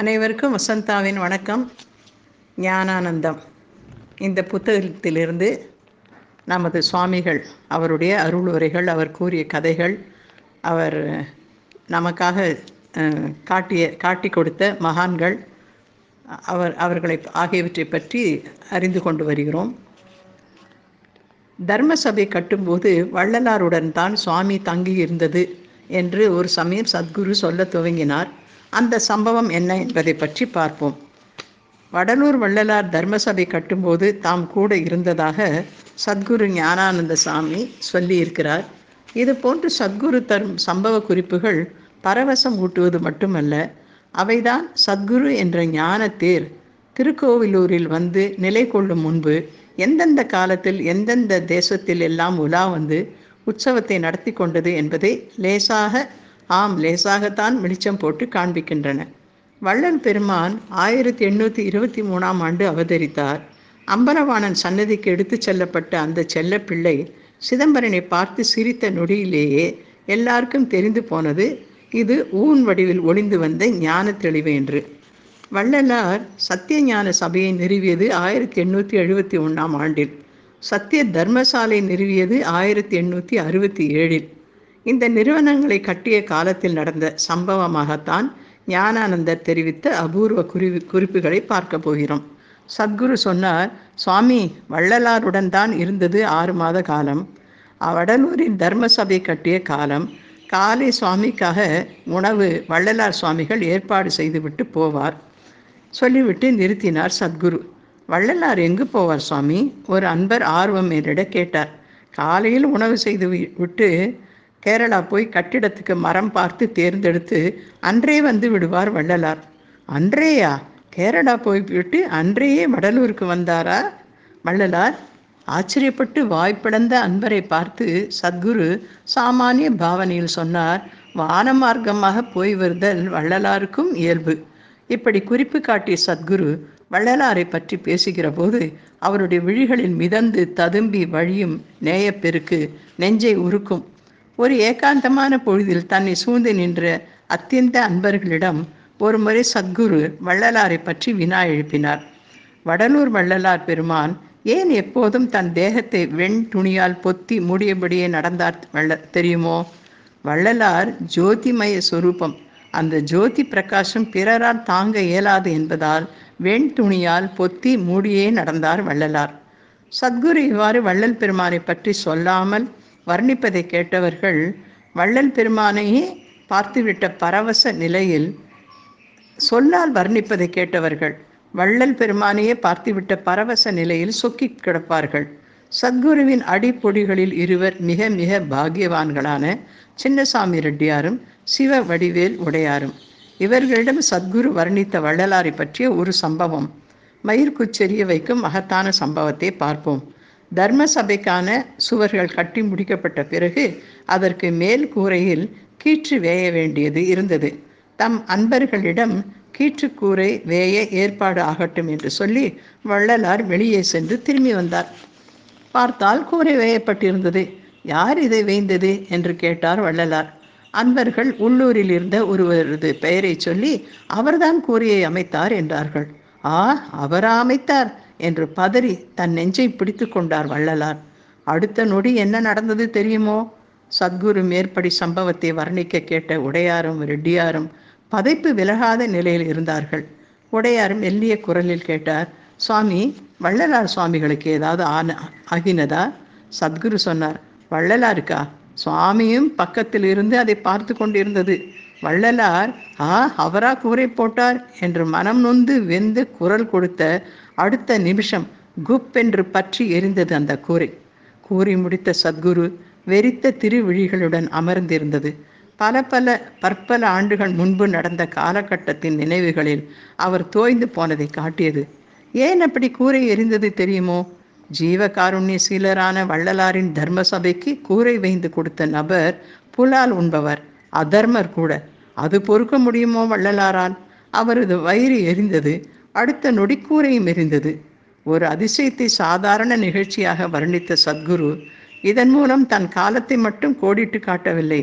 அனைவருக்கும் வசந்தாவின் வணக்கம். ஞானானந்தம். இந்த புத்தகத்திலிருந்து நமது சுவாமிகள் அவருடைய அருள் உரைகள் அவர் கூறிய கதைகள் அவர் நமக்காக காட்டிய காட்டி கொடுத்த மகான்கள் அவர் அவர்களை ஆகியவற்றை பற்றி அறிந்து கொண்டு வருகிறோம். தர்ம சபை கட்டும்போது வள்ளலாருடன் தான் சுவாமி தங்கி இருந்தது என்று ஒரு சமயம் சத்குரு சொல்ல துவங்கினார். அந்த சம்பவம் என்ன என்பதை பற்றி பார்ப்போம். வடலூர் வள்ளலார் தர்மசபை கட்டும்போது தாம் கூட இருந்ததாக சத்குரு ஞானானந்த சாமி சொல்லியிருக்கிறார். இது போன்று சத்குரு தரும் சம்பவ குறிப்புகள் பரவசம் ஊட்டுவது மட்டுமல்ல அவைதான் சத்குரு என்ற ஞான தேர் திருக்கோவிலூரில் வந்து நிலை கொள்ளும் முன்பு எந்தெந்த காலத்தில் எந்தெந்த தேசத்தில் எல்லாம் உலா வந்து உற்சவத்தை நடத்தி கொண்டது என்பதை லேசாக ஆம் லேசாகத்தான் வெளிச்சம் போட்டு காண்பிக்கின்றன. வள்ளல் பெருமான் ஆயிரத்தி எண்ணூற்றி இருபத்தி மூணாம் ஆண்டு அவதரித்தார். அம்பரவாணன் சன்னதிக்கு எடுத்துச் செல்லப்பட்ட அந்த செல்லப்பிள்ளை சிதம்பரனை பார்த்து சிரித்த நொடியிலேயே எல்லாருக்கும் தெரிந்து போனது இது ஊன் வடிவில் ஒளிந்து வந்த ஞான தெளிவு என்று வள்ளலார் சத்திய ஞான சபையை நிறுவியது ஆயிரத்தி எண்ணூற்றி எழுபத்தி ஒன்றாம் ஆண்டில். சத்திய தர்மசாலை நிறுவியது ஆயிரத்தி எண்ணூற்றி அறுபத்தி ஏழில். இந்த நிறுவனங்களை கட்டிய காலத்தில் நடந்த சம்பவமாகத்தான் ஞானானந்தர் தெரிவித்த அபூர்வ குறி குறிப்புகளை பார்க்க போகிறோம். சத்குரு சொன்னார் சுவாமி வள்ளலாருடன் தான் இருந்தது ஆறு மாத காலம். வடலூரில் தர்ம சபை கட்டிய காலம். காலை சுவாமிக்காக உணவு வள்ளலார் சுவாமிகள் ஏற்பாடு செய்துவிட்டு போவார். சொல்லிவிட்டு நிறுத்தினார் சத்குரு. வள்ளலார் எங்கு போவார் சுவாமி? ஒரு அன்பர் ஆர்வம் என்னிட கேட்டார். காலையில் உணவு செய்து வி- விட்டு கேரளா போய் கட்டிடத்துக்கு மரம் பார்த்து தேர்ந்தெடுத்து அன்றே வந்து விடுவார் வள்ளலார். அன்றேயா? கேரளா போய்விட்டு அன்றையே வடலூருக்கு வந்தாரா? வள்ளலார் ஆச்சரியப்பட்டு வாய்ப்பிழந்த அன்பரை பார்த்து சத்குரு சாமானிய பாவனையில் சொன்னார் வான மார்க்கமாக போய் வருதல் வள்ளலாருக்கும் இயல்பு. இப்படி குறிப்பு காட்டிய சத்குரு வள்ளலாரை பற்றி பேசுகிற போது அவருடைய விழிகளில் மிதந்து ததும்பி வழியும் நேயப்பெருக்கு நெஞ்சை உருக்கும் ஒரு ஏகாந்தமான பொழுதில் தன்னை சூழ்ந்து நின்ற அத்தியந்த அன்பர்களிடம் ஒரு முறை சத்குரு வள்ளலாரை பற்றி வினா எழுப்பினார். வடலூர் வள்ளலார் பெருமான் ஏன் எப்போதும் தன் தேகத்தை வெண் துணியால் பொத்தி மூடியபடியே நடந்தார் வள்ள தெரியுமோ? வள்ளலார் ஜோதிமய சொரூபம். அந்த ஜோதி பிரகாசம் பிறரால் தாங்க இயலாது என்பதால் வெண் துணியால் பொத்தி மூடியே நடந்தார் வள்ளலார். சத்குரு இவ்வாறு வள்ளல் பெருமானை பற்றி சொல்லாமல் வர்ணிப்பதை கேட்டவர்கள் வள்ளல் பெருமானையே பார்த்துவிட்ட பரவச நிலையில் சொல்லால் வர்ணிப்பதை கேட்டவர்கள் வள்ளல் பெருமானையே பார்த்துவிட்ட பரவச நிலையில் சொக்கிக் கிடப்பார்கள். சத்குருவின் அடிப்பொடிகளில் இருவர் மிக மிக பாகியவான்களான சின்னசாமி ரெட்டியாரும் சிவ வடிவேல் உடையாரும். இவர்களிடம் சத்குரு வர்ணித்த வள்ளலாரை பற்றிய ஒரு சம்பவம். மயிர்குச்செறிய வைக்கும் மகத்தான சம்பவத்தை பார்ப்போம். தர்ம சபைக்கான சுவர்கள் கட்டி முடிக்கப்பட்ட பிறகு அதற்கு மேல் கூரையில் கீற்று வேய வேண்டியது இருந்தது. தம் அன்பர்களிடம் கீற்றுக்கூரை வேய ஏற்பாடு ஆகட்டும் என்று சொல்லி வள்ளலார் வெளியே சென்று திரும்பி வந்தார். பார்த்தால் கூரை வேயப்பட்டிருந்தது. யார் இதை வேய்ந்தது? என்று கேட்டார் வள்ளலார். அன்பர்கள் உள்ளூரில் இருந்த ஒருவரது பெயரை சொல்லி அவர்தான் கூரையை அமைத்தார் என்றார்கள். ஆ அவரா அமைத்தார்? என்று பதறி தன் நெஞ்சை பிடித்து கொண்டார் வள்ளலார். அடுத்த நொடி என்ன நடந்தது தெரியுமோ? சத்குரு மேற்படி சம்பவத்தை வர்ணிக்க கேட்ட உடையாரும் ரெட்டியாரும் பதைப்பு விலகாத நிலையில் இருந்தார்கள். உடையாரும் மெல்லிய குரலில் கேட்டார் சுவாமி வள்ளலார் சுவாமிகளுக்கு ஏதாவது ஆன ஆகினதா? சத்குரு சொன்னார் வள்ளலாருக்கா? சுவாமியும் பக்கத்தில் இருந்து அதை பார்த்து கொண்டிருந்தது. வள்ளலார் ஆ அவரா கூரை போட்டார் என்று மனம் நொந்து வெந்து குரல் கொடுத்த அடுத்த நிமிஷம் குப் என்று பற்றி எரிந்தது அந்த கூரை. கூறி முடித்த சத்குரு வெறித்த திருவிழிகளுடன் அமர்ந்திருந்தது. பல பல பற்பல ஆண்டுகள் முன்பு நடந்த காலகட்டத்தின் நினைவுகளில் அவர் தோய்ந்து போனதை காட்டியது. ஏன் அப்படி கூரை எரிந்தது தெரியுமோ? ஜீவகாருண்ய சீலரான வள்ளலாரின் தர்ம சபைக்கு கூரை வைந்து கொடுத்த நபர் புலால் உண்பவர் அதர்மர் கூட. அது பொறுக்க முடியுமோ வள்ளலாரால்? அவரது வயிறு எரிந்தது. அடுத்த நொடிக்கூரையும் எரிந்தது ஒரு அதிசயத்தை சாதாரண நிகழ்ச்சியாக வர்ணித்த சத்குரு இதன் மூலம் தன் காலத்தை மட்டும் கோடிட்டு காட்டவில்லை.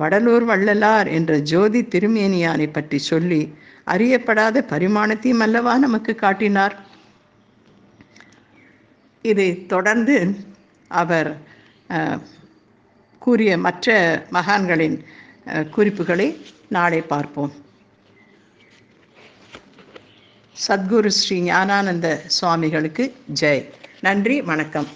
வடலூர் வள்ளலார் என்ற ஜோதி திருமேனியானை பற்றி சொல்லி அறியப்படாத பரிமாணத்தையும் அல்லவா நமக்கு காட்டினார். இதை தொடர்ந்து அவர் கூறிய மற்ற மகான்களின் குறிப்புகளை நாளை பார்ப்போம். சத்குரு ஸ்ரீ ஞானானந்த சுவாமிகளுக்கு ஜெய். நன்றி வணக்கம்.